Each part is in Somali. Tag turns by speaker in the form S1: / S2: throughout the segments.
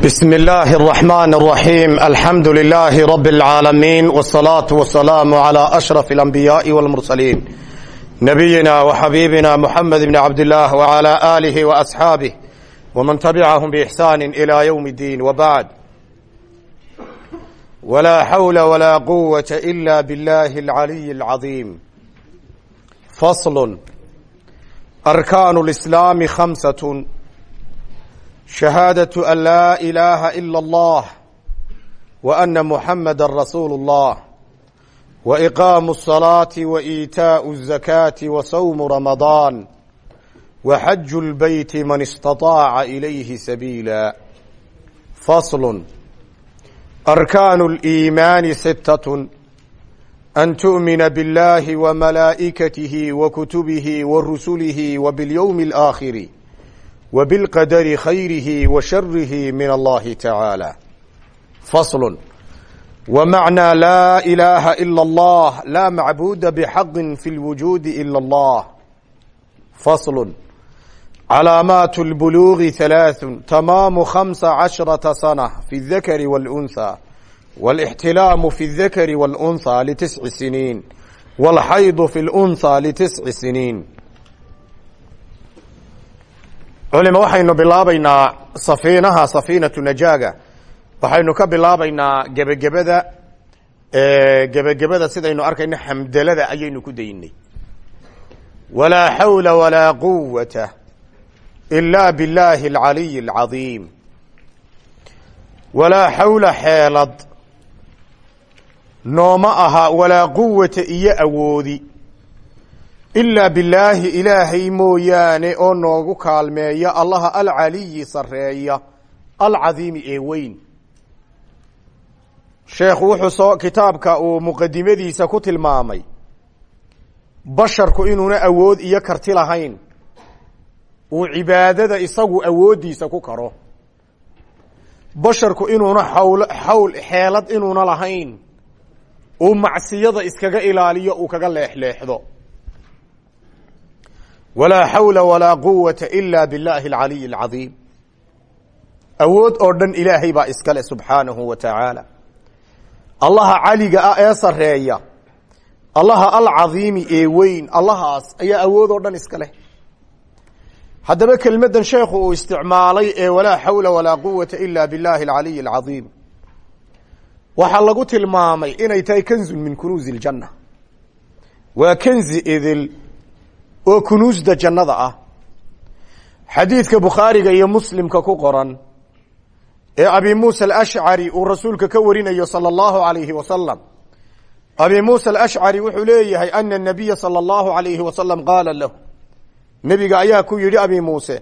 S1: بسم الله الرحمن الرحيم الحمد لله رب العالمين والصلاة والسلام على أشرف الأنبياء والمرسلين نبينا وحبيبنا محمد بن عبد الله وعلى آله وأصحابه ومن تبعهم بإحسان إلى يوم الدين وبعد ولا حول ولا قوة إلا بالله العلي العظيم فصل أركان الإسلام خمسة شهادة أن لا إله إلا الله وأن محمد رسول الله وإقام الصلاة وإيتاء الزكاة وصوم رمضان وحج البيت من استطاع إليه سبيلا فصل أركان الإيمان ستة أن تؤمن بالله وملائكته وكتبه ورسله وباليوم الآخر وبالقدر خيره وشره من الله تعالى فصل ومعنى لا إله إلا الله لا معبود بحق في الوجود إلا الله فصل علامات البلوغ ثلاث تمام خمس عشرة سنة في الذكر والأنثى والاحتلام في الذكر والأنثى لتسع سنين والحيض في الأنثى لتسع سنين culima waxaynu bilaabaynaa safiinaha safiinatu najaaga. Waxaynu ka bilaabaynaa gebagebada gebagebada sidaynu arkayno xamdalada ayaynu ku daynay. Walaa xawla walaa quwata ilaa billaahi alcaliy alcadiim walaa xawla xeelad nooma aha walaa quwata iyo awoodi ilaa bilaahi ilaahay mooyaane oo noogu kaalmeeya allaha alcaliyi sareeya alcadiimi ee weyn. Sheekhu wuxuu soo kitaabka uu muqadimadiisa ku tilmaamay basharku inuuna awood iyo karti lahayn uu cibaadada isagu awooddiisa ku karo. Basharku inuuna xawl xawl xeelad inuuna lahayn uu macsiyada iskaga ilaaliyo uu kaga leexleexdo walaa xawla walaa quwata ila billaahi alcaliyi alcadiim awood oo dhan ilaahay baa iskale subxaanahu wa tacaala allaha caliga ah ee sareeya allaha alcadiimi ee weyn allahaas ayaa awood oo dhan iska leh haddaba kelmaddan sheekhu uu isticmaalay ee walaa xawla walaa quwata ila billaahi alcaliyi alcadiim waxaa lagu tilmaamay inay tahay kanzun min kunuuzi ljanna waa kanzi idil oo kunuusda jannada ah. Xadiidka bukhaariga iyo muslimka ku qoran ee abi muusa alashcari uu rasuulka ka warinayo sala allahu alayhi wasalam abi muusa alashcari wuxuu leeyahay ana anabiya sala allahu alayhi wasalam qaala lahu. Nebiga ayaa ku yidhi abi muuse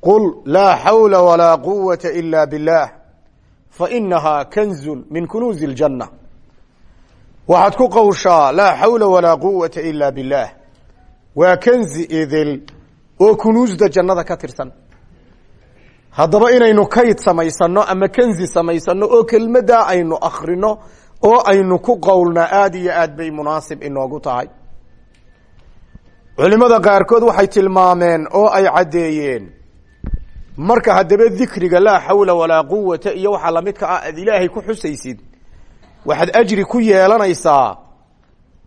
S1: qul laa xawla walaa quwata ila billaah fainahaa kanzun min kunuuzi اljanna waxaad ku qowshaa laa xawla walaa quwata ila billaah waa kenzi idil oo kunuusda jannada ka tirsan. Haddaba inaynu kayd samaysano ama kenzi samaysano oo kelmaddaa aynu akrino oo aynu ku qowlnaa aada iyo aad bay munaasib inoogu tahay. Culimada qaarkood waxay tilmaameen oo ay caddeeyeen marka haddaba dikriga laa xawla walaa quwata iyo waxaa lamidka ah aad ilaahay ku xusaysid waxaad ajri ku yeelanaysaa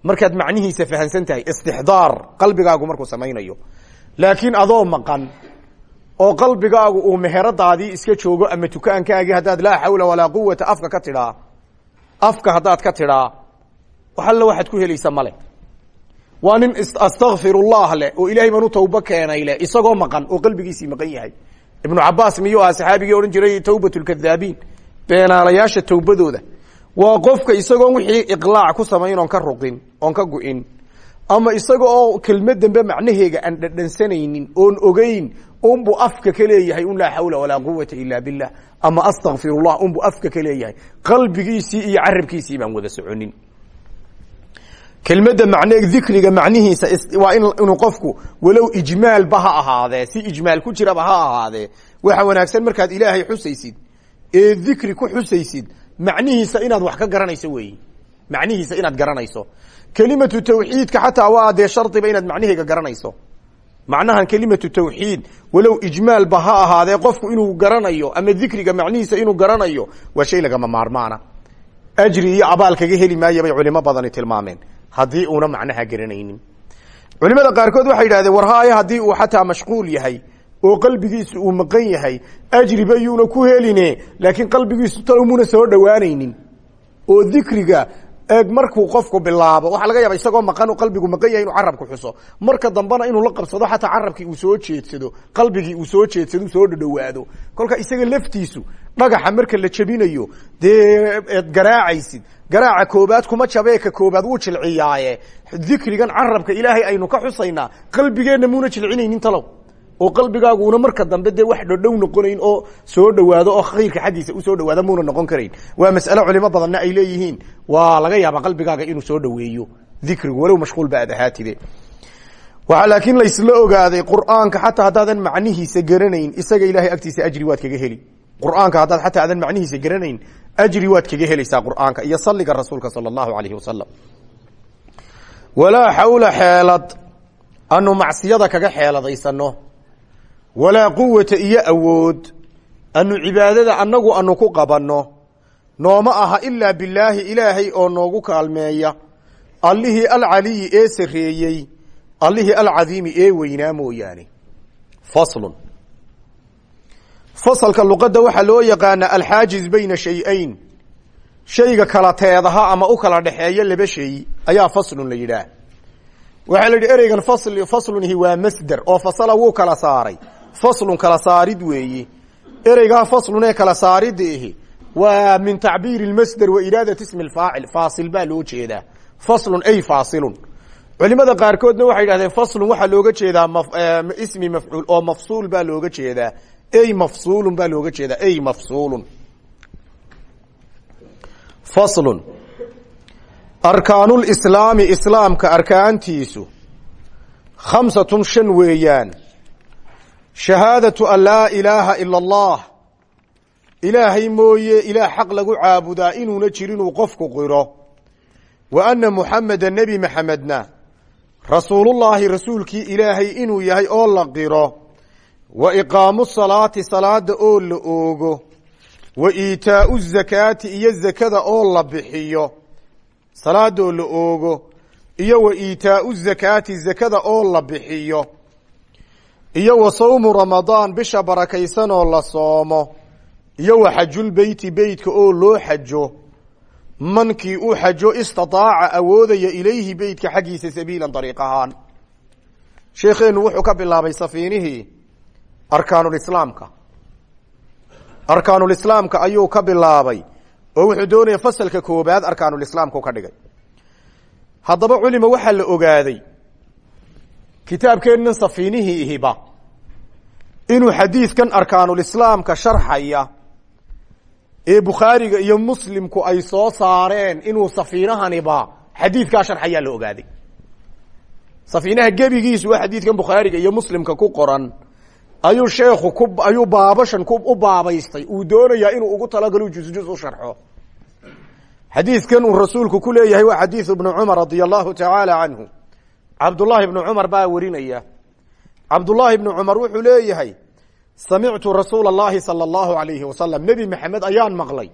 S1: markaad macnihiisa fahansan tahay istixdaar qalbigaagu markuu samaynayo. Laakiin adoo maqan oo qalbigaagu uu meheradaadii iska joogo ama tukaankaagii haddaad laa xawla walaa quwata afka ka tidhaa afka haddaad ka tidhaa wax alla waxaad ku helaysa male waa nin astakfirullah leh oo ilaahay baan tawbo keenay leh isagoo maqan oo qalbigiisii maqan yahay. Ibnu cabaas miyuu aha saxaabigii odhan jiray tawbat lkadaabiin beenaalayaasha tawbadooda waa qofka isagoon wixii iqlaac ku samayn oon ka ruqin oon ka gu'in ama isaga oo kelmad dambe macnaheega aan dhadhansanaynin oon ogeyn unbu afka ka leeyahay un laa xawla walaa quwata ila billah ama astakfirullah unbu afka ka leeyahay qalbigiisii iyo carabkiisii baan wada soconin. Kelmadda macne dikriga macnihiisa waa inuu qofku walow ijmaalba ha ahaadee si ijmaal ku jiraba ha ahaadee waxa wanaagsan markaad ilaahay xusaysid ee dikri ku xusaysid macnihiisa inaad wax ka garanayso weeyi. Macnihiisa inaad garanayso. Kelimatu tawxiidka xataa waa dee shardiba inaad macnaheega garanayso. Macnahan kelimatu tawxiid walow ijmaalba ha ahaadee qofku inuu garanayo ama dikriga macnihiisa inuu garanayo waa shay lagama maarmaana. Ajri iyo abaal kaga heli maaya bay culimo badani tilmaameen haddii uuna macnaha garanaynin. Culimada qaarkood waxay yidhahdeen war haaya haddii uu xataa mashquul yahay oo qalbigiisu uu maqan yahay ajriba yuuna ku heline laakiin qalbigiisu talmuna soo dhowaanaynin. Oo dikriga eeg markuu qofku bilaabo waxaa laga yaaba isagoo maqan qalbigu maqan yahay inuu carabku xuso. Marka dambena inuu la qabsado xataa carabkii uu soo jeedsado qalbigii uu soo jeedsado soo dhadhowaado. Kolka isaga laftiisu dhagaxa marka la jabinayo dee garaacaysid. Garaaca koobaad kuma jabee koobaad wuu jilciyaaye. Dikrigan carabka ilaahay aynu ka xusaynaa qalbigeenna muuna jilcinaynin talow oo qalbigaaguuna marka dambe dee wax dhodhow noqonayn oo soo dhowaado oo khayrka xaggiisa u soo dhawaado muuna noqon karayn. Waa mas'ale culimo badanna ay leeyihiin. Waa laga yaaba qalbigaaga inuu soo dhoweeyo. Dikrigu walow mashquul ba ahaatide waxaa laakiin laysla ogaaday qur'aanka xataa haddaadan macnihiisa garanayn isaga ilahay agtiisa ajri waad kaga heli. Qur'aanka haddaad xataa aadan macnihiisa garanayn ajri waad kaga helaysaa qur'aanka iyo salliga rasuulka sala allahu alayhi wasalam walaa xawla xeelad. Anu macsiyada kaga xeeladaysano walaa quwata iyo awood. Anu cibaadada annagu anu ku qabanno. Nooma aha ilaa bilaahi ilaahay oo noogu kaalmeeya. Allihii alcaliyi ee sareeyey allihii alcadiimi ee weynaa mooyaane. Faslun. Fasalka luqadda waxaa loo yaqaanaa alxaajiz bayna shay-ayn. Shayga kala teedaha ama u kala dhexeeya laba shay ayaa faslun la yidhaah. Waxaa la yidhi ereygan fasl faslunhi waa masder oo fasala wuu kala saaray faslun kala saarid weeye ereygaa faslun ee kala saarida ihi waa min tacbiiri lmasder wa iraadat ismi lfaacil faasil baa loo jeedaa. Faslun ay faasilun. Culimada qaarkoodna waxay yidhahdeen faslun waxaa looga jeedaa ismi mafcuul oo mafsuul baa looga jeedaa. Ay mafsuulun baa looga jeedaa. Ay mafsuulun. Faslun. Arkaanulislaami islaamka arkaantiisu khamsatun shan weeyaan shahaadatu an laa ilaaha ila allah. Ilaahay mooye ilaah xaq lagu caabudaa inuuna jirinuu qofku qiro. Wa anna muxameda nebi maxamedna rasuulullaahi rasuulkii ilaahay inuu yahay oo la qiro. Wa iqaamu salaati salaada oo la oogo. Wa iitaau zakaati iyo zakada oo la bixiyo. Salaadoo la oogo. Iyo wa iitaau zakaati zakada oo la bixiyo iyo wa sawmu ramadaan bisha barakaysanoo la soomo iyo wa xajulbeyti beytka oo loo xajo. Mankii uu xajo istataaca awoodaya ilayhi beytka xaggiisa sabiilan dariiq ahaan. Wuxuu ka bilaabay safiinihii arkaanulislaamka arkaanulislaamka ayuu ka bilaabay oo wuxuu doonaya fasalka koobaad arkaanulislaamku ka dhigay. Haddaba culima waxaa la ogaaday kitaabkeennan safiinihii ihiba. Inuu xadiidkan arkaanulislaamka sharxaya ee bukhaariga iyo muslimku ay soo saareen inuu safiinahaniba xadiidkaa sharxayaa la ogaaday. Safiinaha gebigiisu waa xadiidkan bukhaariga iyo muslimka ku qoran. Ayuu sheekhu ku ayuu baabashan ku u baabaystay uu doonayaa inuu ugu talagalo jusjus u sharxo. Xadiidkan uu rasuulku ku leeyahay waa xadiidu ibnu cumar radia allahu tacaala cabdullaahi ibnu cumar baa warinaya. Cabdullaahi ibnu cumar wuxuu leeyahay samictu rasuula allahi sala allahu alayhi wasalam nebi maxamed ayaan maqlay.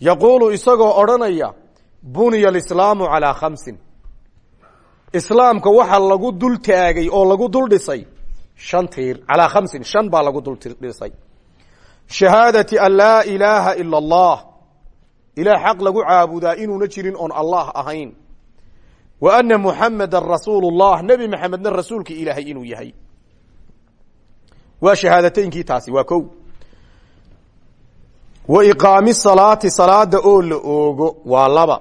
S1: Yaquulu isagoo odhanaya buniya alislaamu calaa khamsin. Islaamka waxaa lagu dul taagay oo lagu dul dhisay shan tiir calaa khamsin shan baa lagu dul dhisay. Shahaadati an laa ilaaha ila allah. Ilaah xaq lagu caabudaa inuuna jirin oon allah ahayn wa ana muxamedan rasuulu llah nebi maxamedna rasuulka ilaahay inuu yahay. Waa shahaadateynkii taasi waa ko wa iqaami salaati salaada oo la oogo waa laba.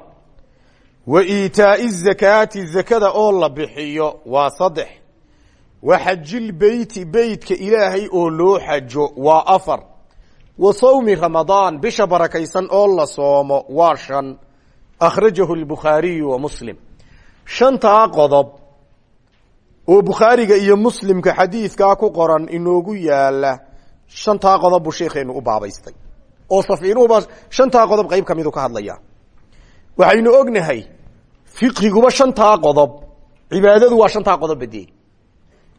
S1: Wa iitaai zakaati zakada oo la bixiyo waa saddex. Wa xajilbeyti beytka ilaahay oo loo xajo waa afar. Wa sawmi ramadaan bisha barakaysan oo la soomo waa shan. Akhrajahu lbukhaariyu wa muslim shantaa qodob oo bukhaariga iyo muslimka xadiidkaa ku qoran inoogu yaalla shantaa qodob buu sheekheenu u baabaystay. Oo safiinuhuba shantaa qodob qayb ka midu ka hadlaya. Waxaynu ognahay fiqhiguba shantaa qodob cibaadadu waa shantaa qodob badee.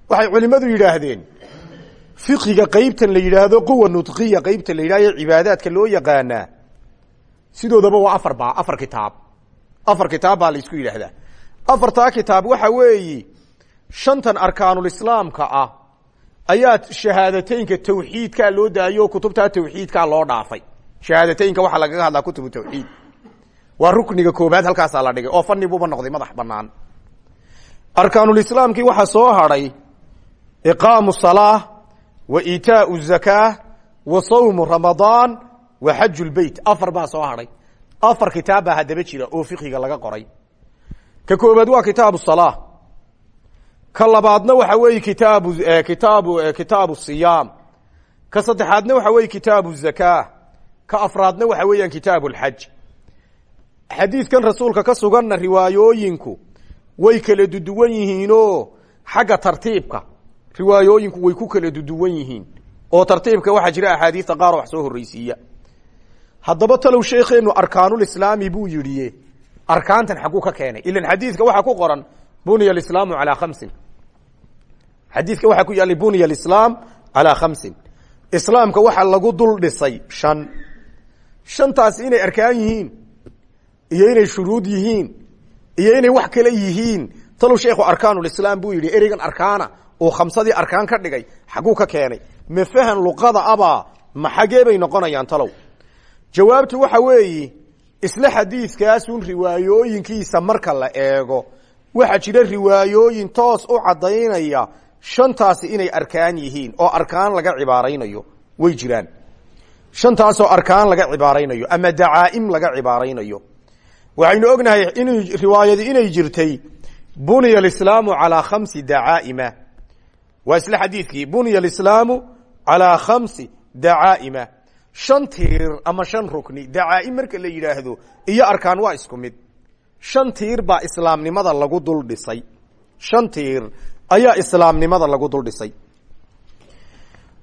S1: Waxay culimmadu yidhaahdeen fiqiga qeybtan la yidhaahdo quwa nudqiya qeybta la yidhahdo cibaadaadka loo yaqaanaa sidoodaba waa afar ba afar kitaab. Afar kitaab baa la isku yidhaahdaa afartaa kitaab waxa weeyi shantan arkaanulislaamka ah ayaa shahaadateynka tawxiidkaa loo daayo kutubtaa tawxiidkaa loo dhaafay. Shahaadateynka waxaa lagaga hadlaa kutubu tawxiid. Waa rukniga koobaad halkaasaa la dhigay oo fani buuba noqday madax banaan arkaanulislaamkii waxaa soo hadhay iqaamu salaa wa itaau zakaa wa sawmu ramadaan wa xaju lbeyt afar baa soo hadhay afar kitaab baa haddaba jira oo fiqiga laga qoray ka koobaad waa kitaabu salaa ka labaadna waxa weeye kitaabu kitaabu kitaabu siyaam. Ka saddexaadna waxa weeye kitaabu zakaa ka afraadna waxa weeyaan kitaabu lxaj xadiidkan rasuulka ka suganna riwaayooyinku way kala duduwan yihiinoo xagga tartiibka. Riwaayooyinku way ku kala duduwan yihiin. Oo tartiibka waxaa jira axaadiista qaar wax soo horreysiiya. Haddaba talow sheekheenu arkaanulislaami buu yidhi arkaantan xaguu ka keenay. Ilan xadiidka waxaa ku qoran buniya alislaamu calaa khamsin. Xadiidka waxaa ku yaallay buniya alislaam calaa khamsin. Islaamka waxaa lagu dul dhisay shan. Shantaasi inay arkaan yihiin iyo inay shuruud yihiin iyo inay wax kale yihiin. Talow sheekhu arkaanulislaam buu yidhi ereygan arkaana uu khamsadii arkaan ka dhigay xaguu ka keenay. Ma fahan luqada abaa ma xagee bay noqonayaan talow. Jawaabtu waxa weeyi isla xadiidkaasun riwaayooyinkiisa marka la eego waxaa jira riwaayooyin toos u caddaynaya shantaasi inay arkaan yihiin oo arkaan laga cibaaraynayo. Way jiraan. Shantaasoo arkaan laga cibaaraynayo ama dacaa'im laga cibaaraynayo. Waxaynu ognahay in riwaayadi inay jirtay buniya alislaamu calaa khamsi dacaa'ima. Waa isla xadiidkii buniya alislaamu calaa khamsi dacaa'ima shan tiir ama shan rukni dacaa'im marka la yidhaahdo iyo arkaan waa isku mid. Shan tiir baa islaamnimada lagu dul dhisay. Shan tiir ayaa islaamnimada lagu dul dhisay.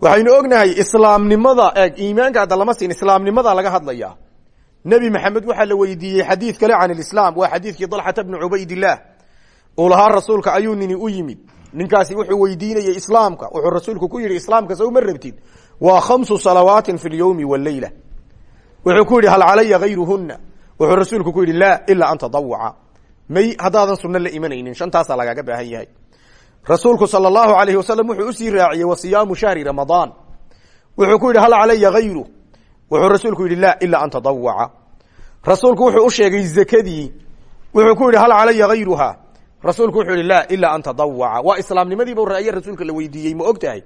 S1: Waxaynu ognahay islaamnimada iimaanka hadda lama siin islaamnimada laga hadlaya nebi maxamed waxaa la weydiiyey xadiid kale can ilislaam waa xadiidkii dalxata bni cubaydillaah uu lahaa rasuulka ayuu nini u yimid. Ninkaasi wuxuu weydiinayey islaamka wuxuu rasuulku ku yidhi islaamka sow ma rabtid waa khamsu salawaatin fi lyowmi waleyla wuxuu ku yidhi hal calaya hayruhuna wuxuu rasuulku ku yidhi laa ilaa an tadawuca may haddaadan sunno la imanaynin shantaasaa lagaaga baahan yahay. Rasuulku sal allahu alayhi wasalam wuxuu u sii raaciyey wa siyaamu shahri ramadaan wuxuu ku yidhi hal calaya hayru wuxuu rasuulku yidhi laa ilaa an tadawuca rasuulku wuxuu u sheegay zakadii. Wuxuu ku yidhi hal calaya hayruha rasuulku wuxuu yihi laa ilaa an tadawuca waa islaamnimadiiba raaye rasuulka la weydiiyey ma og tahay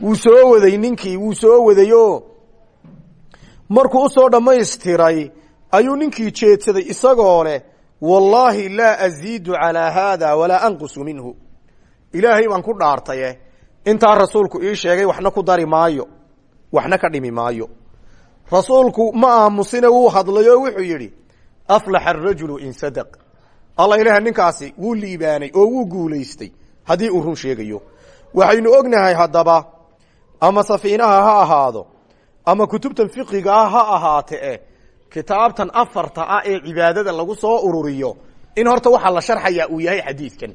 S1: wuu soo waday ninkii wuu soo wadayo. Markuu u soo dhammaystiray ayuu ninkii jeedsaday isagoo leh wallaahi laa aziidu calaa haada walaa anqusu minhu. Ilaahay baan ku dhaartaye intaa rasuulku ii sheegay waxna ku dari maayo. Waxna ka dhimi maayo. Rasuulku ma aamusine wuu hadlay oo wuxuu yidhi aflaxa arajulu in sadaq. Alla ilaah ninkaasi wuu liibaanay oo wuu guulaystay haddii uu run sheegayo waxaynu ognahay haddaba ama safiinaha ha ahaado ama kutubtan fiqiga ah ha ahaate e kitaabtan afarta ah ee cibaadada lagu soo ururiyo in horta waxaa la sharxayaa uu yahay xadiidkan.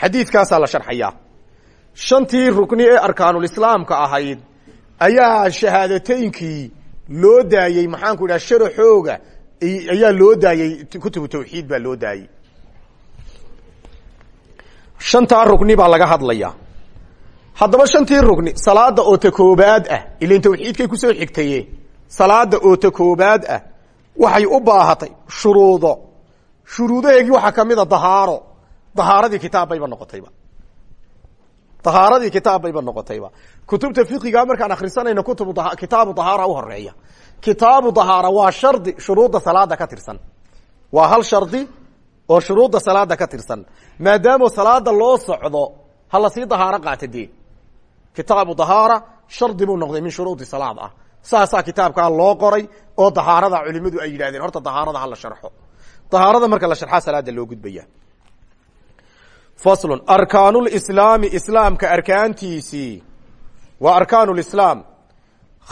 S1: Xadiidkaasaa la sharxayaa. Shantii rukni ee arkaanulislaamka ahayd ayaa shahaadateynkii loo daayey maxaanku idhaha sharaxooga ayaa loo daayey kutubu tawxiid baa loo daayey shantaa rukni baa laga hadlaya. Haddaba shantii rukni salaada oo ta koobaad ah ilan tawxiidkay ku soo xigtaye salaada oo ta koobaad ah waxay u baahatay shuruudo. Shuruudaheegii waxaa ka mid a dahaaro. Dahaaradii kitaab bayba noqotayba. Dahaaradii kitaab bayba noqotayba. Kutubta fiqiga markaan akrisanayno kutubu kitaabu dahaara u horreeya kitaabu dahaara waa shardi shuruudda salaada ka tirsan. Waa hal shardi oo shuruudda salaada ka tirsan. Maadaama salaada loo socdo ha la sii dahaaro qaata dee kitaabu dahaara shardi buu noqday min shuruudi salaad ah. Saasaa kitaabkaa loo qoray oo dahaarada culimadu ay yidhahdeen horta dahaarada hala sharxo. Dahaarada marka la sharxaa salaada loo gudbaya. Faslun arkaanulislaami islaamka arkaantiisii. Waa arkaanulislaam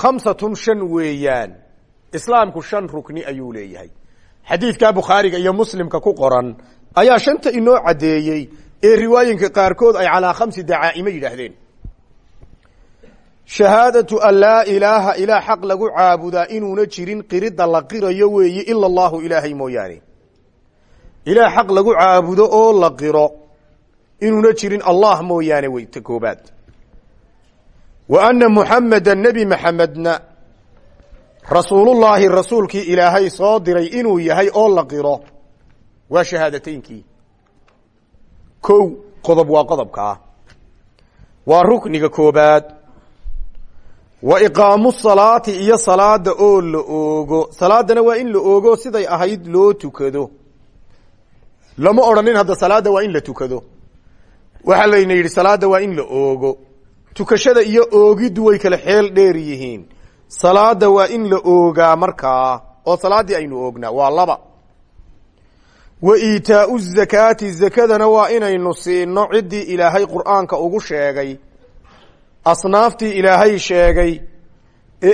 S1: khamsatun shan weeyaan. Islaamku shan rukni ayuu leeyahay xadiidkaa bukhaariga iyo muslimka ku qoran ayaa shanta inoo caddeeyey ee riwaayinka qaarkood ay calaa khamsi dacaa'imo yidhaahdeen. Shahaadatu an laa ilaaha ilaa xaq lagu caabudaa inuuna jirin qiridda la qirayo weeye ila allahu ilaahay mooyaane. Ilaah xaq lagu caabudo oo la qiro inuuna jirin allah mooyaane wey ta koobaad. Wa anna muxameda nebi maxamedna rasuulullaahi rasuulkii ilaahay soo diray inuu yahay oo la qiro waa shahaadateynkii kow qodob waa qodobkaa waa rukniga koobaad. Wa iqaamu salaati iyo salaada oo la oogo. Salaadana waa in la oogo siday ahayd loo tukado. Lama odhanin hadda salaada waa in la tukado. Waxaa layna yidhi salaada waa in la oogo. Tukashada iyo oogiddu way kala xeel dheer yihiin salaada waa in la oogaa markaa oo salaaddii aynu oognaa waa laba. Wa iitaau zakaati zakadana waa inaynu siino ciddii ilaahay qur'aanka ugu sheegay asnaaftii ilaahay sheegay ee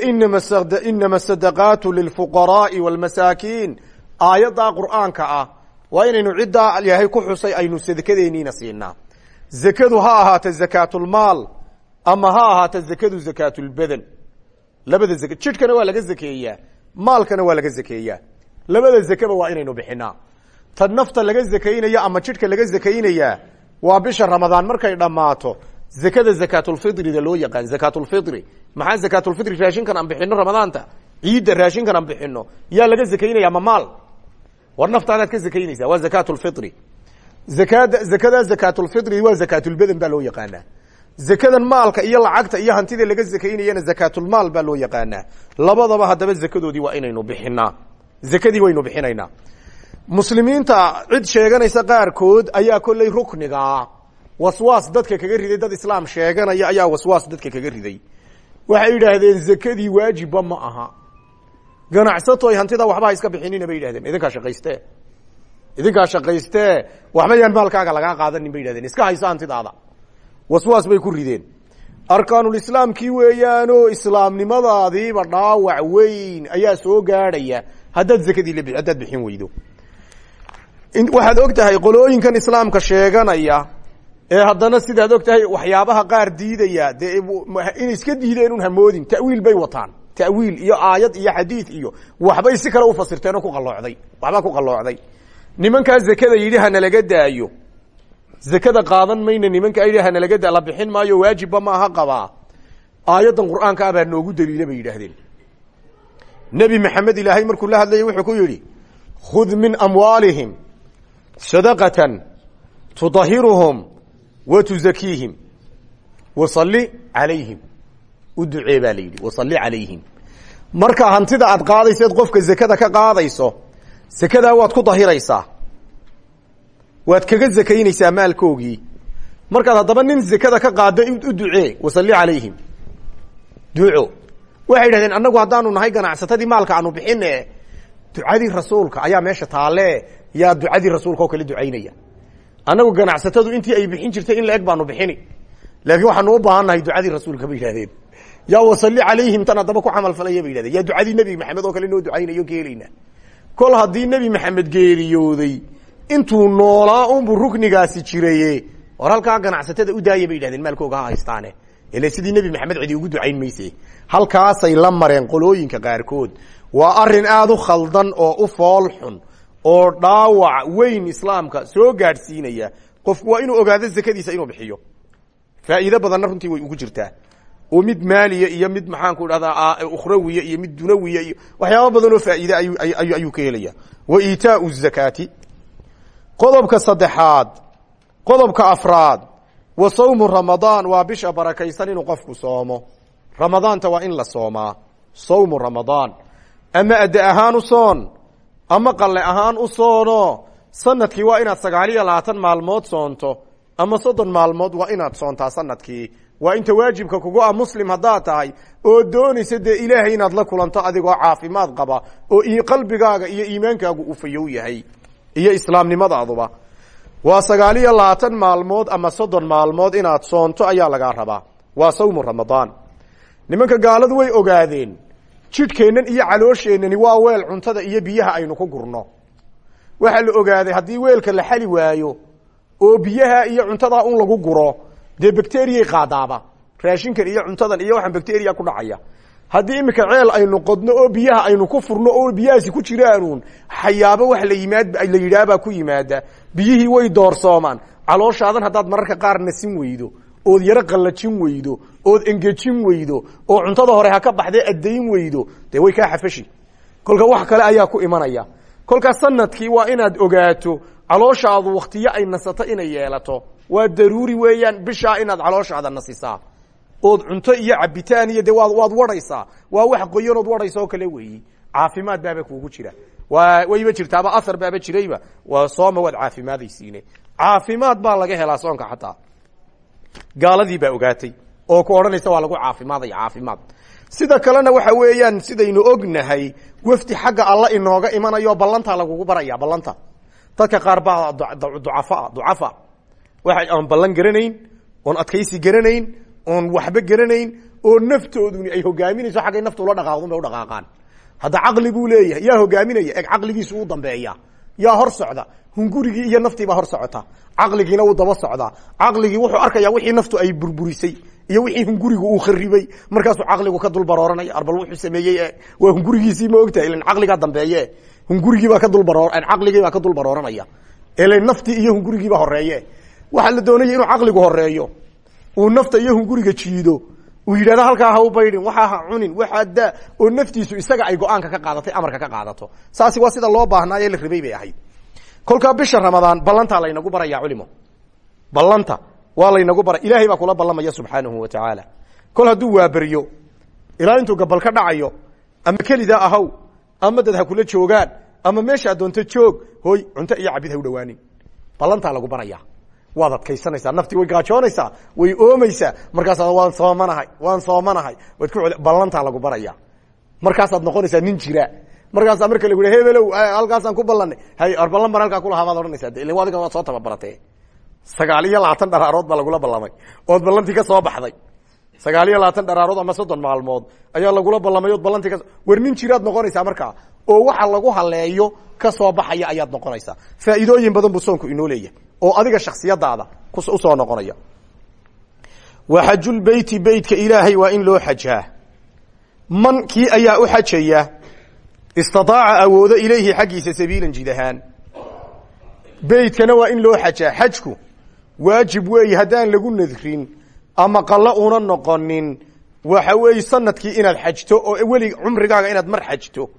S1: inama sadaqaatu lilfuqaraai waalmasaakiin. Aayaddaa qur'aanka ah waa inaynu ciddaa ilaahay ku xusay aynu sadakadeeniina siinaa zakadu ha ahaato zakaatulmaal ama ha ahaato zakadu zakaatulbadan labada jidhkana waa laga zakeeyaa maalkana waa laga zakeeyaa. Labada zakaba waa inaynu bixinaa. Tad nafta laga zakaynaya ama jidhka laga zakaynayaa waa bisha ramadaan markay dhammaato. Zakada zakaatulfidrida loo yaqaan zakaatulfidri maxaa zakaatulfidri raashinkan aan bixino ramadaanta? Ciidda raashinkan aan bixino yaa laga zakaynaya ma maal? War naftaadaad ka zakaynaysaa waa zakaatulfidri zakada zakada zakaatulfidri waa zakaatulbadan baa loo yaqaanaa zakadan maalka iyo lacagta iyo hantida laga zakaynayana zakaatulmaal baa loo yaqaanaa. Labadaba haddaba zakadoodii waa inaynu bixinaa. Zakadii waynu bixinaynaa. Muslimiinta cid sheeganaysa qaarkood ayaa kolley rukniga. Waswaas dadka kaga riday dad islaam sheeganaya ayaa waswaas dadka kaga riday. Waxay yidhaahdeen zakadii waajibba ma aha. Ganacsatoy hantida waxba iska bixinina bay yidhahdeen idinkaa shaqayste. Idinkaa shaqayste. Waxba maalkaaga lagaa qaadanin bay yidhahdeen iska hayso hantidaada waswaas bay ku rideen. Arkaanulislaamkii weeyaanoo islaamnimadaadiiba dhaawac weyn ayaa soo gaadhaya. Haddaad zakadii haddaad bixin weydo. Waxaad og tahay qolooyinkan islaamka sheeganaya ee haddana sidaad og tahay waxyaabaha qaar diidaya dee inay iska diideen un hamoodin ta'wiil bay wataan. Ta'wiil iyo aayad iyo xadiid iyo waxbay si kale ufasirteen oo ku qalloocday. Waxbaa ku qalloocday. Nimankaa zakada yidhi hanalaga daayo zakada qaadan mayna nimankaa yidhi hanalaga daa la bixin maayo waajibba maaha qabaa aayaddan qur'aanka ah baa noogu daliila bay yidhaahdeen. Nebi maxamed ilaahay markuu la hadlayay wuxuu ku yidhi khud min amwaalihim sadaqatan tudahiruhum wa tuzakiihim wasalli calayhim u ducee baa la yidhi wasalli marka hantida aad qaadayseed qofka zakada ka qaadayso zakadaa waad ku dahiraysaa waad kaga zakaynaysaa maalkoogii. Markaad haddaba nin zakada ka qaado u ducee wasalli calayhim. Duco. Waxay yidhahdeen annagu haddaanu nahay ganacsatadii maalka aanu bixine ducadii rasuulka ayaa meesha taale yaa ducadii rasuulka kale ducaynaya. Annagu ganacsatadu intii ay bixin jirtay in la eg baanu bixini. Laakiin waxaanu u baahannahay ducadii rasuulka bay yidhahdeen yaa wasalli calayhim tan haddaba ku camal falaya bay yidhahdeen yaa ducadii nebi maxamed oo kale noo ka helaynaa. Kol haddii nebi maxamed geeriyooday intuu noolaa unbu ruknigaasi jiraye war halkaa ganacsatada u daaya bay yidhahdeen maalkooga ha haystaane. Ile sidii nebi maxamed cidi ugu ducayn mayse halkaasay la mareen qolooyinka qaarkood. Waa arrin aada u khaldan oo u fool xun oo dhaawac weyn islaamka soo gaadhsiinaya. Qofku waa inuu ogaado zakadiisa inuu bixiyo. Faa'iido badanna runtii way ugu jirtaa. Oo mid maaliya iyo mid maxaanku dhahdaa ukhrawiya iyo mid dunawiya iyo waxyaaba badan oo faa'iide ayu ayuu ka helaya wa iitaau zakaati qodobka saddexaad qodobka afraad wa sawmu ramadaan waa bisha barakaysan inuu qofku soomo. Ramadaanta waa in la soomaa sawmu ramadaan. Ama adde ahaan u soon ama qalle ahaan u soono sannadkii waa inaad sagaal iyo labaatan maalmood soonto ama soddon maalmood waa inaad soontaa sannadkii waa inta waajibka kugu ah muslim haddaad tahay oo doonaysa dee ilaahay inaad la kulanto adigoo caafimaad qaba oo qalbigaaga iyo iimaankaagu uu fayow yahay iyo islaamnimadaduba waa sagaal iyo labaatan maalmood ama soddon maalmood inaad soonto ayaa lagaa rabaa. Waa sawmu ramadaan. Nimanka gaaladu way ogaadeen jidhkeennan iyo caloosheenani waa weel cuntada iyo biyaha aynu ku gurno. Waxaa la ogaaday haddii weelka la xali waayo oo biyaha iyo cuntadaa un lagu guro dee bacteriyay qaadaaba. Raashinkan iyo cuntadan iyo waxaan bacteriya ku dhacaya haddii iminka ceel aynu qodno oo biyaha aynu ku furno oo biyahaasi ku jiraanuun xayaabo wax la yimaad la yidhaahbaa ku yimaada. Biyihii way doorsoomaan. Calooshaadan haddaad mararka qaar nasin weydo ood yaro qallajin weydo ood engejin weydo oo cuntada hore ha ka baxdee addayn weydo dee way kaa xafashi. Kolka wax kale ayaa ku imanaya. Kolkaa sannadkii waa inaad ogaato calooshaadu waktiyo ay nasato inay yeelato. Waa daruuri weeyaan bishaa inaad calooshaada nasisaa ood cunto iyo cabitaan iyo de waad wadhaysaa waa wax qoyanood wadhaysa oo kale weeyi. Caafimaad baaba kuugu jira. Waa wayba jirtaaba ahar baaba jirayba waa sooma waad caafimaadaysiine. Caafimaad baa laga helaa soonka xataa. Gaaladii baa ogaatay. Oo ku odhanaysa waa lagu caafimaadaya caafimaad. Sida kalena waxa weeyaan sidaynu ognahay wafdi xagga alla inooga imanayo ballantaa lagugu baraya ballanta. Dadka qaar baa ducafaa ducafa waxa aan ballan garanayn oon adkaysi garanayn oon waxba garanayn oo naftooduni ay hogaaminayso xaggay nafta ula dhaqaaqdun bay udhaqaaqaan hadda caqli buu leeyahay yaa hogaaminaya eg caqligiisu uu dambeeya. Yaa hor socda hungurigii iyo naftiibaa hor socota. Caqligiina wuu daba socdaa. Caqligii wuxuu arkaya wixii naftu ay burburisay iyo wixii hungurigu uu kharibay markaasuu caqligu ka dul barooranaya arbal wuxuu sameeyey waa hungurigiisii ma ogtahay ilan caqligaa dambeeye. Hungurigiibaa ka dul baroo caqligiibaa ka dul barooranaya ilan naftii iyo hungurigiiba horeeye waxaa la doonaya inuu caqligu horeeyo uu nafta iyo hunguriga jiido. Uu yidhahdo halkaa ha u baydhin waxaa ha cunin waxaa daa oo naftiisu isaga ay go'aanka ka qaadatay amarka ka qaadato. Saasi waa sida loo baahnaaye la rabay bay ahayd. Kolkaa bisha ramadaan ballantaa laynagu baraya culimo. Ballanta waa laynagu bara ilaahay baa kula ballamaya subxaanahu wa tacaala. Kol hadduu waaberyo ilaa intuu gabal ka dhacayo ama kelida ahaw ama dad ha kula joogaan ama meeshaa doonto joog hoy cunto iyo cabid ha u dhawaanin. Ballantaa lagu baraya waad adkaysanaysaa naftii way gaajoonaysaa way oomaysaa markaasaad waan soomanahay waan soomanahay waad ku ballantaa lagu baraya. Markaasaad noqonaysaa nin jira. Markaasaa marka lagu hebelow halkaasaan ku ballanay. Hay ar ballan halkaa kulahaa baad odhanaysaa de ila adiga waad soo tababaratee sagaal iyo labaatan dharaarood baa lagula ballamay. Ood ballantii ka soo baxday. Sagaal iyo labaatan dharaarood ama soddon maalmood ayaa lagula ballamay ood ballantii ka war nin jiraad noqonaysaa markaa oo waxa lagu haleeyo ka soo baxaya ayaad noqonaysaa. Faa'iidooyin badan buu soonku inoo leeyahay oo adiga shaksiyadaada u soo noqonaya. Wa xajulbeyti beytka ilaahay waa in loo xajaa man kii ayaa u xajaya istaaaca awoodo ilayhi xaggiisa sabiilan jid ahaan. Beytkana in loo xajaa xajku waajib weeye haddaan lagu nadrin ama qallo una noqonin waxa weeye sannadkii inaad xajto oo weli cumrigaaga inaad mar xajto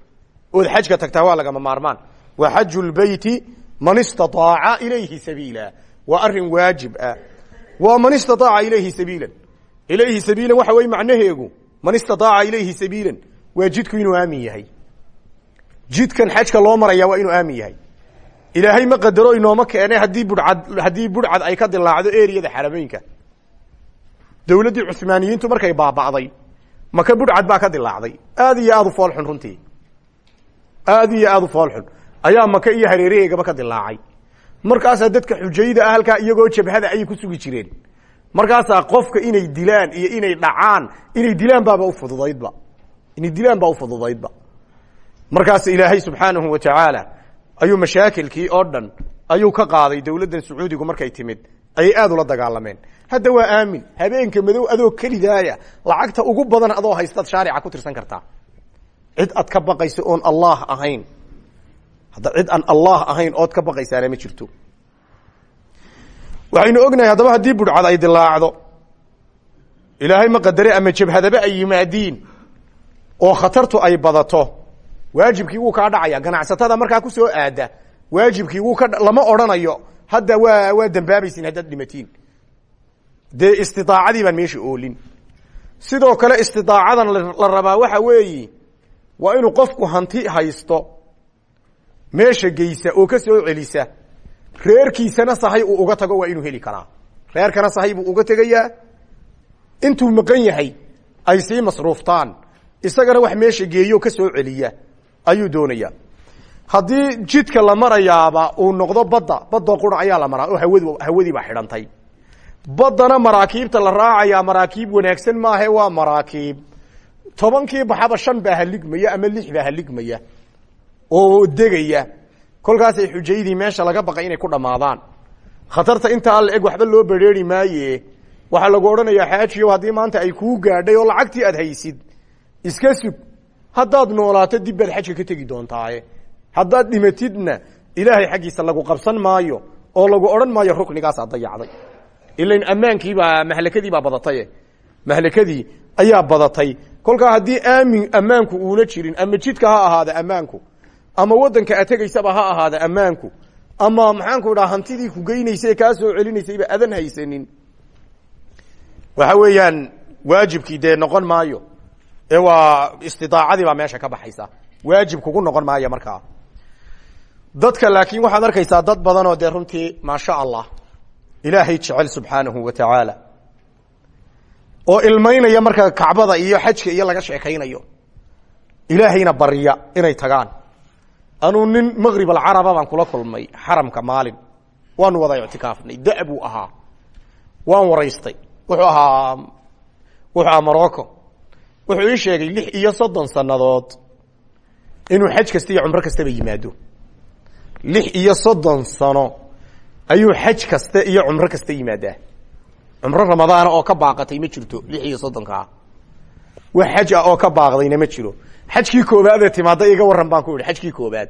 S1: ood xajka tagtaa waa lagama maarmaan. Wa xaju lbeyti man istaaaca ilayhi sabiila waa arrin waajib ah. Waa man istaaaca ilayhi sabiilan. Ilayhi sabiilan waxa wey macnaheegu man istaaaca ilayhi sabiilan waa jidku inuu aamin yahay. Jidkan xajka loo maraya waa inuu aamin yahay. Ilaahay ma qadaro inooma keene haddii budhcad haddii budhcad ay ka dilaacdo eriyada xarameynka dowladdii cuhmaaniyiintu markay baaba'day maka budhcad baa ka dilaacday aad iyo aad u foolxun runtii. Aad iyo aad ayaa maka iyo hareeraheegaba ka dilaacay. Markaasaa dadka xujayda ah halkaa iyagoo jabhada ayay ku sugi jireen. Markaasaa qofka inay dilaan iyo inay dhacaan inay dilaan baaba ufududaydba inay dilaan baa ufududaydba markaas ilaahay subxaanahu wa tacaala ayuu mashaakilkii oo dhan ayuu ka qaaday dowladdan sacuudigu markay timid. Ayay aad ula dagaalameen. Hadda waa aamin. Habeenka madow adoo kelidaaya lacagta ugu badan adoo haystaad shaarica ku tirsan kartaa. Cid aad ka baqayso oon allah ahayn hadda cid aan allah ahayn ood ka baqaysaana ma jirto. Waxaynu ognahay haddaba haddii budhcad ay dilaacdo ilaahay ma qadare ama jabhadaba ay yimaadiin oo khatartu ay badato waajibkii wuu kaa dhacaya. Ganacsatada markaa ku soo aada waajibkii wuu ka lama odhanayo. Hadda waa waa dambaabaysin haddaad dhimatiin. Dee istidaacadii baan meesha oolin. Sidoo kale istidaacadan la rabaa waxa weeyi waa inuu qofku hanti haysto meesha geysa oo ka soo celisa reerkiisana sahay uu uga tago waa inuu heli karaa. Reerkana sahay buu uga tegayaa. Intuu maqan yahay ay sii masruuftaan. Isagana wax meesha geeyo ka soo celiya ayuu doonaya haddii jidka la marayaaba uu noqdo badda badda qura ayaa la maraa oo hawadi hawadii baa xidhantay. Baddana maraakiibta la raacayaa maraakiib wanaagsan maahe waa maraakiib. Tobankii baxaba shan baa haligmaya ama lix baa haligmaya oo degaya. Kolkaasay xujaydii meesha laga baqay inay ku dhammaadaan khatarta intaa la eg waxba loo bereeri maaye. Waxaa lagu odhanayaa xaajiyow haddii maanta ay kuu gaadhay oo lacagtii aad haysid. Iska sug. Haddaad noolaato dib baad xajka ka tegi doontaaye. Haddaad dhimatidna ilaahay xaggiisa lagu qabsan maayo oo lagu odhan maayo ruknigaasaa dayacday. Ilan ammaankiibaa mahlakadiibaa badataye mahlakadii ayaa badatay. Kolkaa haddii aamin ammaanku uuna jirin ama jidka ha ahaada ammaanku ama waddanka aad tegaysaba ha ahaada ammaanku. Ama maxaanku idhaha hantidii ku geynaysa ee kaa soo celinaysayba adan haysanin. Waxa weeyaan waajibkii dee noqon maayo. Ee waa istidaacadii baa meesha ka baxaysa. Waajib kugu noqon maayo markaa. Dadka laakiin waxaad arkaysaa dad badan oo dee maasha allah ilaahay jecel subxaanahu wa tacaala. Oo ilmaynaya marka kacbada iyo xajka iyo laga sheekaynayo. Ilaahayna barya inay tagaan anuu nin maqrib alcaraba baan kula kulmay xaramka maalin. Waanu wada ictikaafnay da buu ahaa. Waan waraystay. Wuxuu ahaa wuxuu ahaa morocco wuxuu ii sheegay lix iyo soddon sannadood inuu xaj kasta iyo cumro kastaba yimaado. Lix iyo soddon sano ayuu xaj kasta iyo cumro kasta yimaadaa. Cumro ramadaana oo ka baaqatay ma jirto lix iyo soddonkaa. Wax xaj ah oo ka baaqdayna ma jiro xajkii koobaadee timaada iga waran baan ku idhi xajkii koobaad.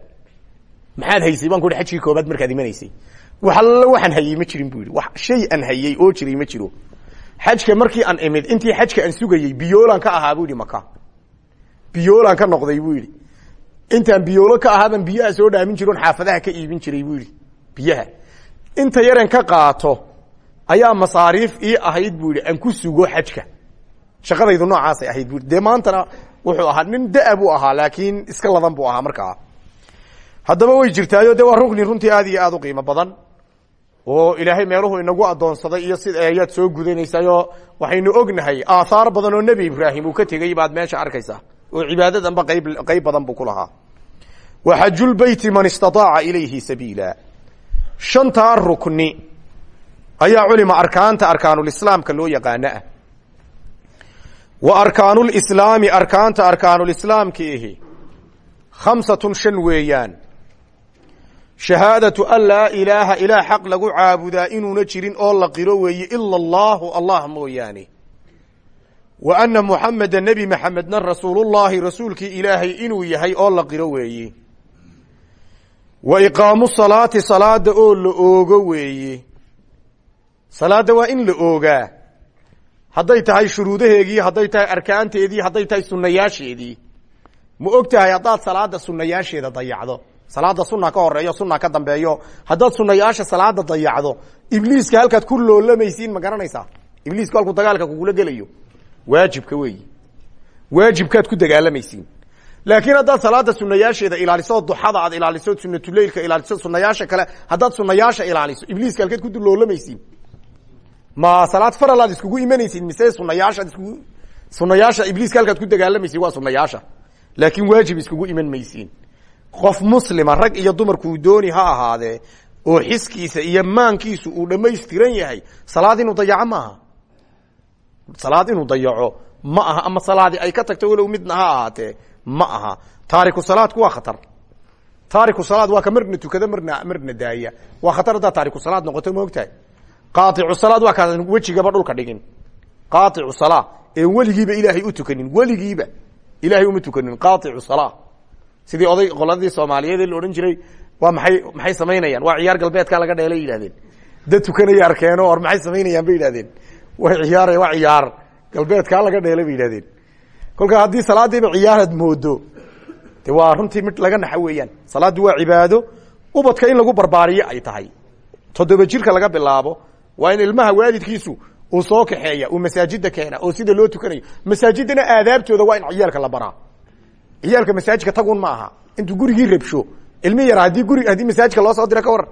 S1: Maxaad haysay? Baan ku ihi xajkii koobaad markaad imanaysay. Wax alla waxaan hayey ma jirin bu yidhi. Wax shay aan hayey oo jiray ma jiro. Xajka markii aan imid intii xajka aan sugayey biyoolan ka ahaa bu yidhi maka biyoolan ka noqday buu yidhi. Intaan biyoolo ka ahaaban biyaha soo dhaamin jiroon xaafadaha ka iibin jiray buu yidhi. Biyaha. Inta yaren ka qaato ayaa masaariif ii ahayd buu yidhi aan ku sugo xajka shaqadaydu noocaasay ahayd bu dee maantana wuxuu ahaa nin da- buu ahaa laakiin iska ladan buu ahaa markaa. Haddaba way jirtaayo de waa rugni runtii aad iyo aad u qiimo badan oo ilaahay meeluhu inagu adoonsaday iyo sida ayaad soo gudanaysayo waxaynu ognahay aathaar badan oo nebi ibraahim uu ka tegey baad meesha arkaysaa oo cibaadadanba qayb qayb badan buu ku lahaa. Wa xajulbeyti man istaaaca ilayhi sabiila. Shantaa rukni ayaa culima arkaanta arkaanulislaamka loo yaqaano ah wa arkaanulislaami arkaanta arkaanulislaamka ihi khamsatun shan weeyaan. Shahaadatu an laa ilaaha ilaah xaq lagu caabudaa inuuna jirin oo la qiro weeye ila allahu allah mooyaane. Wa ana muxameda nebi maxamedna rasuulullaahi rasuulkii ilaahay inuu yahay oo la qiro weeye. Wa iqaamu salaati salaada oo la oogo weeye. Salaadda waa in la oogaa hadday tahay shuruudaheegii hadday tahay arkaanteedii hadday tahay sunayaasheedii ma og tahay haddaad salaada sunayaasheeda dayacdo? Salaada suna ka horeeyo suna ka dambeeyo. Haddaad sunayaasha salaada dayacdo ibliiska halkaad ku loolamaysiin ma garanaysaa? Ibliisku halkuu dagaalka kugula gelayo? Waajibka weeyi. Waajibkaad ku dagaalamaysiin laakiin haddaad salaada sunayaasheeda ilaaliso duxada aad ilaaliso sunatuleilka ilaaliso sunayaasha kale haddaad sunayaasha ilaaliso ibliiska halkeed ku loolamaysiin ma salaad faralaad iskugu imanaysiin mise sunayaashaad iskugu sunayaasha ibliiska halkaad ku dagaalamaysiin waa sunayaasha laakiin waajib iskugu iman maysiin. Qof muslima rag iyo dumarkuu dooni ha ahaadee oo xiskiisa iyo maankiisu uu dhammaystiran yahay salaad inuu dayaco maaha salaad inuu dayaco ma aha ama salaadii ay ka tagto walow midna ha ahaatee ma aha. Taariku salaadku waa khatar. Taariku salaad waa ka marna tukada marna marna daaya. Waa khatar haddaad taariku salaad noqoto ma ogtahay qaaicu salaad waa kaan wejigaba dhulka dhigin. Qaaicu salaa een weligiiba ilaahay u tukanin weligiiba ilahay uma tukanin. Qaaicu salaa sidii oday qoladii soomaaliyeed la odhan jiray waa maay maxay samaynayaan? Waa ciyaar galbeedka laga dheelay yidhahdeen dad tukanaya arkeeno or maxay samaynayaan? bay yidhahdeen way ciyaara waa ciyaar galbeedkaa laga dheelay bay yidhahdeen kolkaa haddii salaadiiba ciyaarad moodo de waa runtii mid laga naxo weeyaan. Waa cibaado. Ubadka in lagu barbaariyo ay tahay. Toddoba jirka laga bilaabo waa in ilmaha waalidkiisu uu soo kaxeeya uu masaajida keena oo sida loo tukanayo. Masaajidana aadaabtooda waa in ciyaalka la baraa. Ciyaalka masaajidka tagun ma aha. Intuu gurigii rabsho ilmi yar haddii guri haddii masaajidka loo soo dira ka waran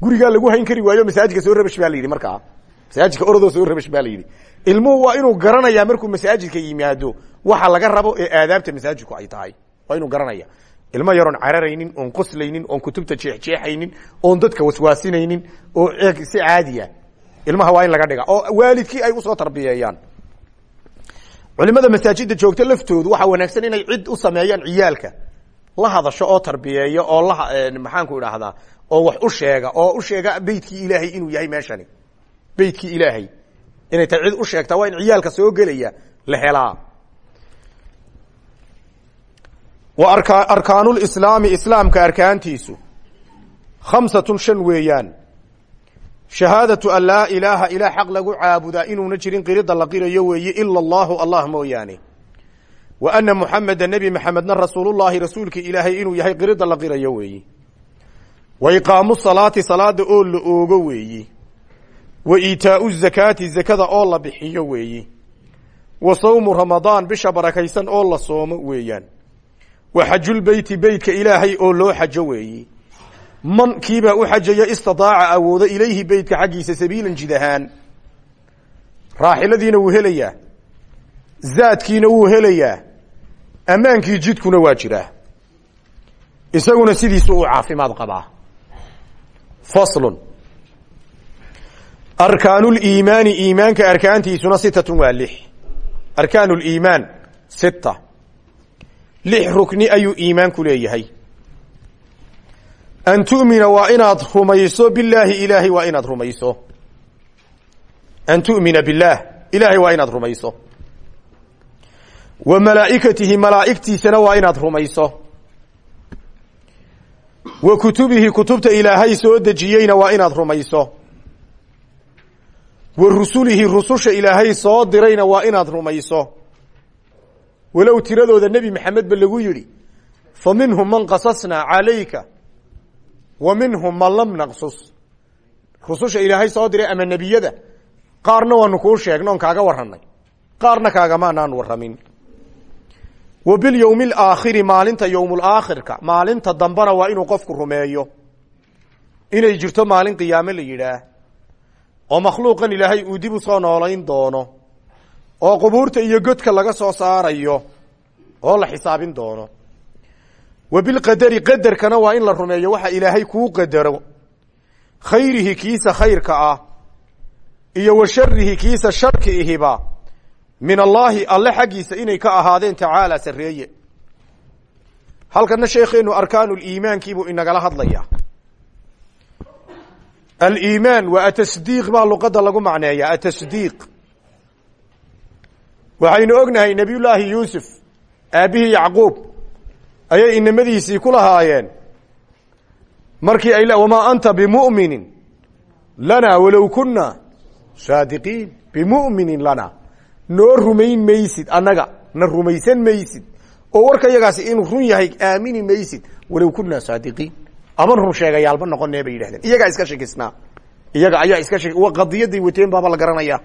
S1: gurigaa lagu hayn kari waayo masaajidka soo rabash baa la yidhi markaa. Masaajidka orodoo soo rabash baa la yidhi. Ilmuhu waa inuu garanayaa markuu masaajidka yimaado waxa laga rabo qoslaynin oon kutubta jeexjeexaynin oon dadka waswaasinaynin oo eeg si caadiya ilmaha waa in laga dhiga oo waalidkii ay u soo tarbiyeeyaan culimada masaajida joogta laftoodu waxaa wanaagsan inay cid u sameeyaan ciyaalka. La hadasho oo tarbiyeeyo oo la maxaanku idhaahdaa oo wax u sheega oo u sheega beytkii ilaahay inuu yahay meeshani. Beytkii ilaahay. Inay tahay cid u sheegtaa waa in ciyaalka soo gelaya la helaa. Wa arka arkaanulislaami islaamka arkaantiisu khamsatun shan weeyaan shahaadatu an laa ilaaha ilaa xaq lagu caabudaa inuuna jirin qirida la qirayo weeye ila allahu allah mooyaane. Wa ana muxameda nebi maxamedna rasuulullaahi rasuulka ilaahay inuu yahay qirida la qirayo weeyi wa iqaamu salaati salaada oo la oogo weeyi wa iitaau zakaati zakada oo la bixiyo weeyi wa sawmu ramadaan bisha barakaysan oo la soomo weeyaan. Wa xajulbeyti beytka ilaahay oo loo xajo weeyi man kiibaa u xajaya istidaaca awoodo ilayhi beytka xaggiisa sabiilan jid ahaan raaxiladiina wuu helayaa. Zaadkiina wuu helayaa. Ammaankii jidkuna waa jiraa isaguna sidiisu uu caafimaad qabaa. Faslun. Arkaanuliimaani iimaanka arkaantiisuna sitatun waa lix. Arkaanu liimaan sita lix rukni ayuu iimaanku leeyahay an tu'mina waa inaad rumayso bilaahi ilaahay waa inaad rumayso an tu'mina billaah ilaahay waa inaad rumayso wa malaa'ikatihi malaa'igtiisana waa inaad rumayso wa kutubihi kutubta ilaahay soo dejiyeyna waa inaad rumayso wa rusulihi rususha ilaahay soo dirayna waa inaad rumayso walow tiradooda nebi maxamed ba lagu yidhi fa minhum man qasasnaa calayka wa minhum man lam naqsus. Rususha ilaahay soo diray ama nebiyada qaarna waanu kuu sheegna oon kaaga warranay qaarna kaagamaanaan warramin. Wa bilyowmi alaakhiri maalinta yowmulaakhirka maalinta dambena waa inuu qofku rumeeyo. Inay jirto maalin qiyaame la yidhaah. Oo makhluuqan ilaahay uu dib u soo noolayn doono. Oo qubuurta iyo godka laga soo saarayo oo la xisaabin doono wa bilqadari qadarkana waa in la rumeeyo. Waxa ilaahay kuu qadaro. Khayrihi kiisa khayrka ah iyo wa sharihi kiisa sharki ihiba. Min allaahi alle xaggiisa inay ka ahaadeen tacaala sarreeye. Halkana sheekheenu arkaanuliimaankiibuu inagala hadlaya aliimaan waa atasdiiq baa luqadda lagu macneeyaa atasdiiq. Waxaynu ognahay nebiyullaahi yuusuf aabbihii yacquub ayay inamadiisii ku lahaayeen. Markii wamaa anta bimu'minin lana walow kunna saadiqiin. Bimu'minin lana. Noo rumayn maysid annaga na rumaysan maysid. Oo warka yagaasi inuu run yahay aamini maysid. Walow kunna saadiqiin. Aban run sheegayaalba noqonee bay yidhahdeen. Iyagaa iska shakisnaa iyaga ayaa iska qadiyaday wateen baaba la garanaya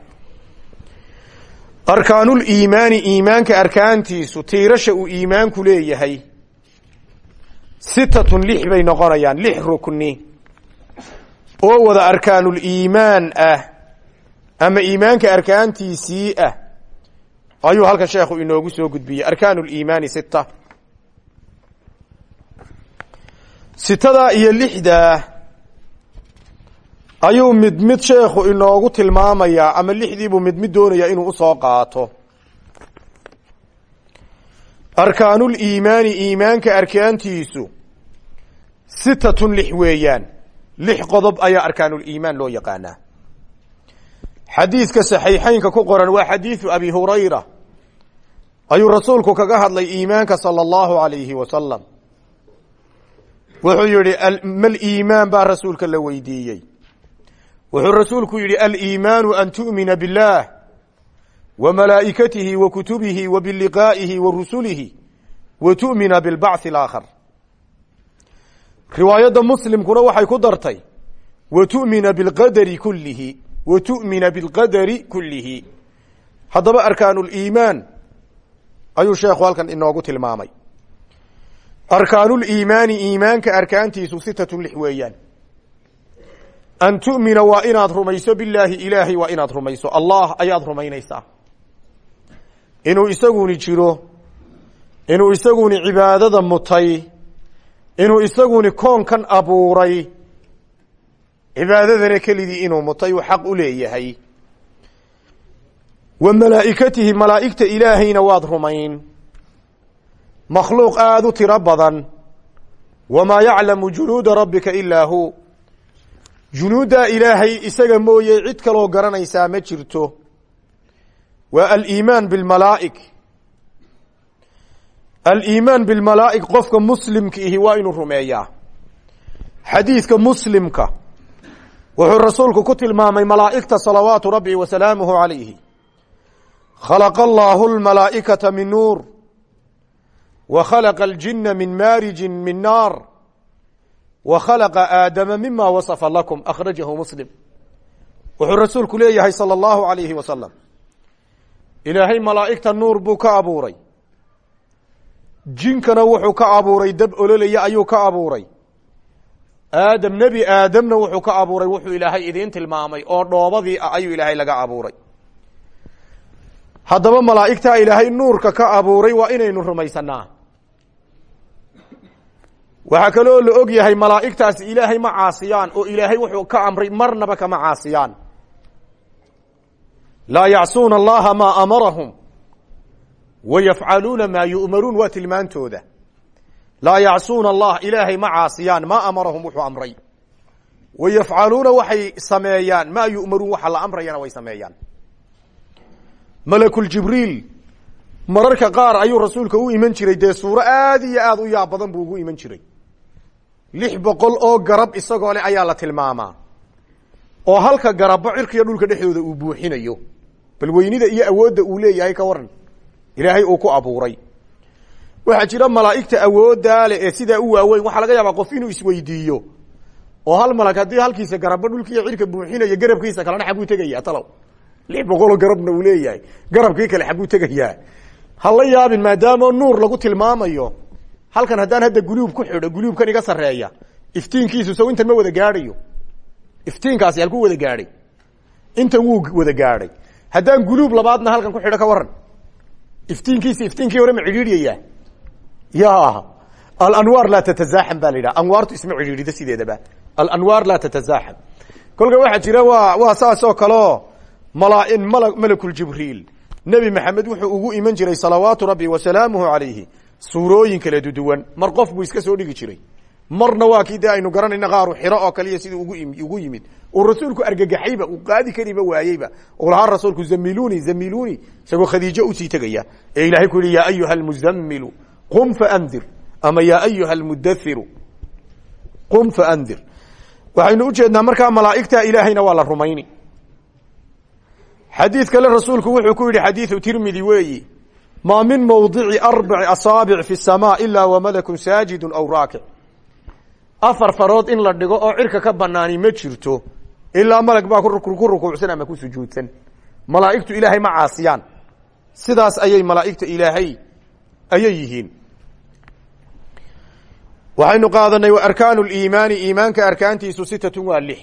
S1: arkaanuliimaani iimaanka arkaantiisu tiirasha uu iimaanku leeyahay sitatun lix bay noqonayaan lix rukni. Oo wada arkaanuliimaan ah ama iimaanka arkaantiisii ah ayuu halkan sheekhu inoogu soo gudbiyey. Arkaanuliimaani sita sitadaa iyo lixdaa ayuu mid mid sheekhu inoogu tilmaamayaa ama lixdiibuu mid mid doonayaa inuu u soo qaato arkaanuliimaani iimaanka arkaantiisu sitatun lix weeyaan. Lix qodob ayaa arkaanuliimaan loo yaqaanaa. Xadiiska saxiixeynka ku qoran waa xadiidu abi hurayra. Ayuu rasuulku kaga hadlay iimaanka sala allahu alayhi wasalam wuxuu yihi mal iimaan baa rasuulka la weydiiyey. Wuxuu rasuulku yidhi aliimaanu an tu'mina biاllaah biliqaa'ihi wa rusulihi wa tu'mina bilbacthi alaakhar riwaayadda muslimkuna waxay ku dartay wa tu'mina bilqadari kullihi wa tu'mina bilqadari kullihi haddaba arkaanuliimaan ayuu sheekhu halkan inoogu tilmaamay arkaanuliimaani iimaanka arkaantiisu sitatun lix weeyaan an tu'mina waa inaad rumayso bilaahi ilaahay waa inaad rumayso allah ayaad rumaynaysaa inuu isaguni jiro inuu isaguni cibaadada mutay inuu isaguni koonkan abuuray cibaadadana kelidii inuu mutay uu xaq u leeyahay. Wa malaa'ikatihi malaa'igta ilaahayna waad rumayn. Makhluuq aada u tiro badan. Wamaa yaclamu junuuda rabbika ilaa hu. Junuuddaa ilaahay isaga mooye cid kaloo garanaysaa ma jirto waa aliimaan bilmalaa'ig aliimaan bilmalaa'ig qofka muslimka ihi waa inuu rumeeyaa xadiidka muslimka wuxuu rasuulku ku tilmaamay malaa'igta salawaatu rabbi wa salaamuhu calayhi khalaqa allaahu lmalaa'ikata min nuur. Wa khalaqa aljina min maarijin min naar. Wa khalaqa aadama mima wasafa lakum akhrajahu muslim. Wuxuu rasuulku leeyahay sala allahu alayhi wasalam ilaahay malaa'igta nuur buu ka abuuray. Jinkana wuxuu ka abuuray dab ololaya ayuu ka abuuray. Aadam nebi aadamna wuxuu ka abuuray wuxuu ilaahay idiin tilmaamay oo dhoobadii ah ayuu ilaahay laga abuuray. Haddaba malaa'igtaa ilaahay nuurka ka abuuray waa inaynu rumaysanaa waxaa kaloo la og yahay malaa'igtaasi ilaahay ma caasiyaan oo ilaahay wuxuu ka amray marnaba kama caasiyaan laa yacsuuna allaha maa amarahum wa yafcaluuna maa yu'maruun waa tilmaantooda. Laa yacsuuna allah ilaahay ma caasiyaan maa amarahum wuxuu amray. Wa yafcaluuna waxay sameeyaan maa yu'maruun waxa la amrayana way sameeyaan. Malakuljibriil mararka qaar ayuu rasuulka u iman jiray dee suuro aad iyo aad u yaab badan buu ugu iman jiray. Lix boqol oo garab isagoo leh ayaa la tilmaamaa oo halka garabba cirkiiyo dhulka dhexdooda uu buuxinayo bal weynida iyo awoodda uu leeyahay ka waran ilaahay uu ku abuuray. Waxaa jira malaa'igta awooddaa leh ee sidaa u waaweyn. Waxaa laga yaabaa qof inuu isweydiiyo oo hal malag haddii halkiisa garabba dhulkiiyo cirka buuxinayo garabkiisa kalena xagguu tegaya talow. Lix boqoloo garabna uu leeyahay. Garabkii kale xagguu tegayaa. Ha la yaabin maadaama nuur lagu tilmaamayo halkan haddaan hadda guluub ku xidho guluubkan iga sarreeya iftiinkiisu sow intan ma wada gaadhayo iftiinkaasi halkuu wada gaadhay. Intan wuu wada gaadhay. Haddaan guluub labaadna halkan ku xidho ka waran iftiinkiisi iftiinkii hore ma cidhiidhyayaa ya alanwaar laa tatazaaxam ba la yidhaha. Anwaartu isma cidhiidhida sideedaba. Alanwaar laa tatazaaxam kolka waxaa jira waa waa saas oo kaleo malaain mala malakuljibriil nebi maxamed wuxuu ugu iman jiray salawaatu rabbi wa salaamuhu calayhi. Suurooyin kala duduwan mar qof buu iska soo dhigi jiray marna waa kii dee aynu garanayna qaaru xiro oo kaliya siduu ugu yimid. Uu rasuulku argagaxayba uu qaadi kariba waayeyba. Uu lahaa rasuulku zamiluni zamiluni isagoo khadiijo u sii tegaya. Ee ilahay ku yihi ya ayuha almuzamilu qum faandir ama ya ayuha almudathiru qum faandir waxaynu ujeednaa markaa malaa'igta ilaahayna waa la rumayni. Xadiid kale rasuulku wuxuu ku yidhi xadiidu tirmidi weeyi maa min mawdici arbaci asaabic fi samaa ilaa wamalakun saajidun aw raakic afar farood in la dhigo oo cirka ka banaani ma jirto. Ilaa malag baa ku rukuucsan ama ku sujuudsan. Malaa'igtu ilaahay ma caasiyaan. Sidaas ayay malaa'igta ilaahay ayay yihiin. Waxaynu qaadanay arkaanu liimaani iimaanka arkaantiisu sitatun waa lix.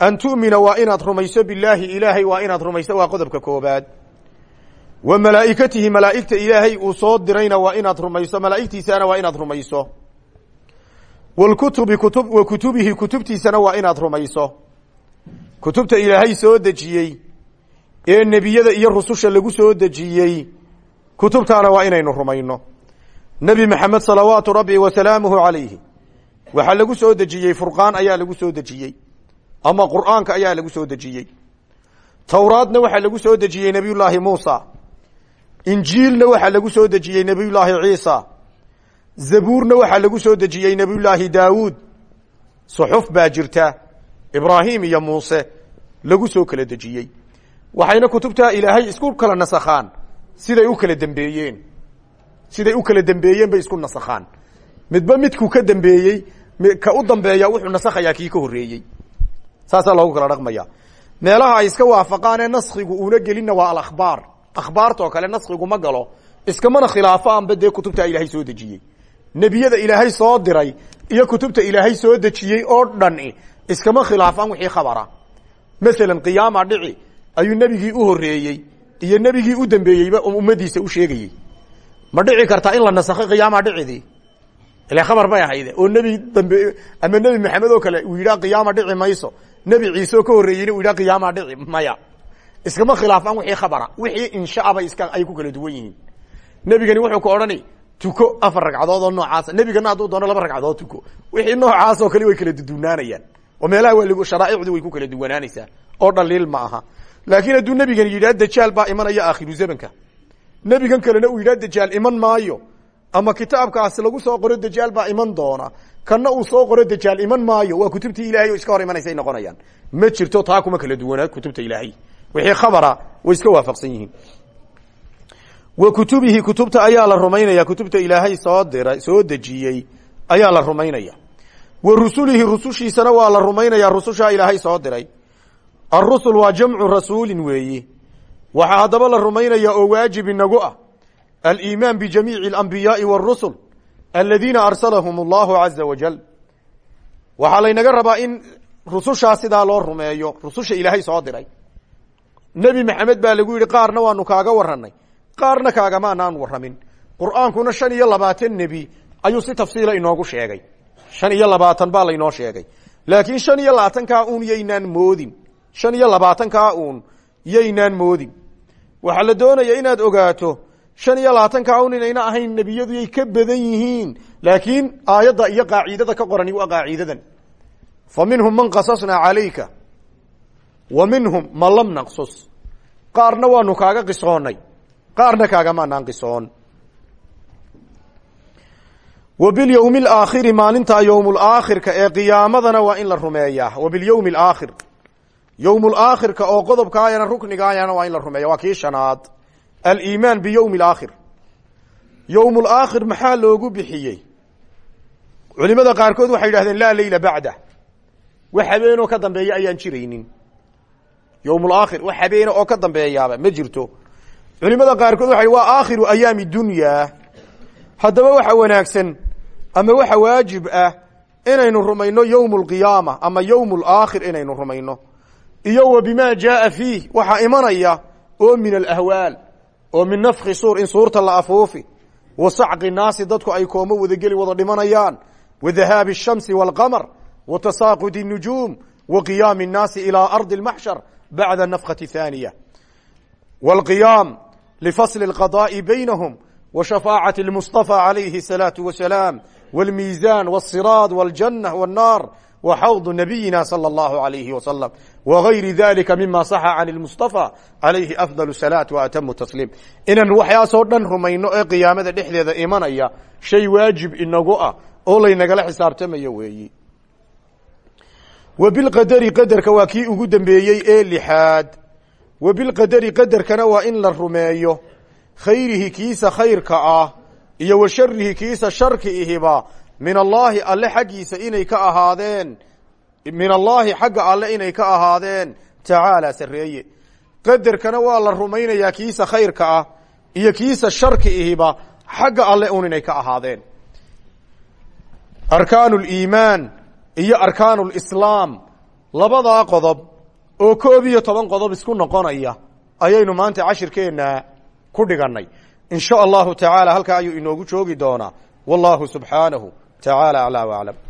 S1: An tu'mina waa inaad rumayso bilaahi ilaahay waa inaad rumayso waa qodobka koobaad. Wa malaa'ikatihi malaa'igta ilaahay uu soo dirayna waa inaad rumayso malaa'igtiisana waa inaad rumayso wlkutubi kutub wa kutubihi kutubtiisana waa inaad rumayso kutubta ilaahay soo dejiyey ee nebiyada iyo rususha lagu soo dejiyey kutubtaana waa inaynu rumayno nebi maxamed salawaatu rabbi wa salaamuhu calayhi waxaa lagu soo dejiyey furqaan ayaa lagu soo dejiyey ama qur'aanka ayaa lagu soo dejiyey towraadna waxaa lagu soo dejiyey nebiyullaahi muusa injiilna waxaa lagu soo dejiyey nebiyullaahi ciisa zabuurna waxaa lagu soo dejiyey nebiyullaahi daawuud. Suxuf baa jirta. Ibraahim iyo muuse lagu soo kala dejiyey. Waxayna kutubtaa ilaahay isku kala nasakhaan. Siday u kala dembeeyeen siday u kala dembeeyeen bay isku nasakhaan. Midba midkuu ka dambeeyey ka u dambeeya wuxuu nasakhayaa kii ka horreeyey. Saasaa loogu kala dhaqmaya. Meelaha ay iska waafaqaanee naskigu una gelinna waa alakhbaar. Akhbaartoo kale naskigu ma galo. Iskamana khilaafaanba dee kutubta ilaahay soo dejiyey nebiyada ilaahay soo diray iyo kutubta ilaahay soo dejiyey oo dhan iskama khilaafaan wixii khabara. Masalan qiyaama dhici ayuu nebigii u horreeyey iyo nebigii u dambeeyeyba ummadiisa u sheegayey. Ma dhici kartaa in la nasakho qiyaama dhicidii ile khabar bay ahayde oo nebi dambe ama nebi maxamed oo kale uu yidhaha qiyaama dhici mayso. Nebi ciise ka horreeyeyna uu yidhaha qiyaama dhici maya. Iskama khilaafaan wixii khabara. Wixii inshaaba iska ay ku kala duwan yihiin. Nebigani wuxuu ku odhani tuko afar ragcadood oo noocaasa nebigana hadduu doono laba ragcadood tuko. Wixii noocaas oo kale way kala dudunaanayaan oo meelaha waa sharaaicdu way ku kala duwanaanaysaa oo dhaliil ma aha. Laakiin hadduu nebigan yidhaha dajaal baa imanaya aakhiru zamanka. Nebigan kalena uu yidhaha dajaal iman maayo. Ama kitaabkaasi lagu soo qoro dajaal baa iman doona. Kana uu soo qoro dajaal iman maayo. Waa kutubtii ilahay iska hor imanaysa noqonayaan. Ma jirto taa kuma kala duwanaa kutubta ilaahay. Wixii khabara way iska waafaqsan yihiin wa kutubihi kutubta ayaa la rumaynaya. Kutubta ilaahay soo diray soo dejiyey ayaa la rumaynaya. Wa rusulihi rusushiisana waa la rumaynaya. Rusushaa ilaahay soo diray. Arusul waa jamcu rasuulin weeyi. Waxaa haddaba la rumaynaya oo waajib inagu ah. Aliimaan bijamiici alambiyaai wاrusul aladiina arsalahum allahu caza wajal waxaa laynaga rabaa in rusushaa sidaa loo rumeeyo. Rususha ilaahay soo diray. Nebi maxamed baa lagu yidhi qaarna waanu kaaga waranay qaarna kaagamaanaan waramin qur'aankuna shan iyo labaatan nebi ayuu si tafsiila inoogu sheegay. Shan iyo labaatan baa laynoo sheegay. Laakiin shan iyo labaatankaa uun yaynaan moodin. Shan iyo labaatankaa uun yaynaan moodin. Waxaa la doonaya inaad ogaato shan iyo labaatankaa un inayna ahayn nebiyadu yay ka badan yihiin. Laakiin aayadda iyo qaacidada ka qorani waa qaacidadan fa minhum man qasasnaa calayka wa minhum man lam naqsus. Qaarna waanu kaaga qisoonay qaarna kaagamaanaan qisoon wa bilyowmi alaakhiri maalinta yowmulaakhirka ee qiyaamadana waa in la rumeeyaa wa bilyowmi alaakhir yowmulaakhirka oo qodobkaayana ruknigaayana waa in la rumeeya. Waa kii shanaad. Aliimaan biyowmi alaakhir yowm alaakhir maxaa loogu bixiyey? Culimada qaarkood waxay yidhahdeen laa leyla bacda. Wax habeenoo ka dambeeya ayaan jiraynin. Yowm alaakhir wax habeene oo ka dambeeyaaba ma jirto culimada qaarkood waxay waa aakhiru ayaami dunyaa haddaba waxa wanaagsan ama waxa waajib ah inaynu rumayno yowm alqiyaama ama yowm alaakhir inaynu rumayno iyo wa bima jaaa fiih waxaa imanaya oo min alahwaal oo min nafki suur in suurta la afuufi wa sacqi naasi dadku ay koomo wadageli wada dhimanayaan wa dahaabi الshamsi wاlqamr wa tasaaqudi الnujuum wa qiyaami الnaasi ilى ardi اlmaxshar bacda nafkati haaniya wاlqiyaam lifasli اlqadaaءi baynahum wa shafaacati اlmustaفى عalayhi الsalaaةu wasalaam wاlmiizan wالsiraad wاljanة wالnaar وxوض نبيina صلى الله عليه وسلم وغayri ذلika mima صح عن المصطفى عalayhi أفضل الصلاة وأتم تسليم inan waxyaasoo dhan rumayno ee qiyaamada dhexdeeda imanaya shay waajib inagu ah oo laynagala xisaabtamayo weeyi وبالqadri qaderka waa kii ugu dambeeyey ee lixaad wa bilqadari qadarkana waa in la rumeeyo. Khayrihi kiisa khayrka ah iyo wa sharihi kiisa sharki ihiba. Min allaahi alle xaggiisa inay ka ahaadeen. Min allaahi xagga alle inay ka ahaadeen. Tacaala sarreeye. Qadarkana waa la rumaynayaa kiisa khayrka ah iyo kiisa sharki ihiba. Xagga alle un inay ka ahaadeen. Arkaan liimaan iyo arkaan lislaam labadaa qodob oo koob iyo toban qodob isku noqonaya ayaynu maanta cashirkeenna ku dhigannay. In sha allahu tacaala halkaa ayuu inoogu joogi doonaa. Wallahu subxaanahu tacaala aclaa w aclam.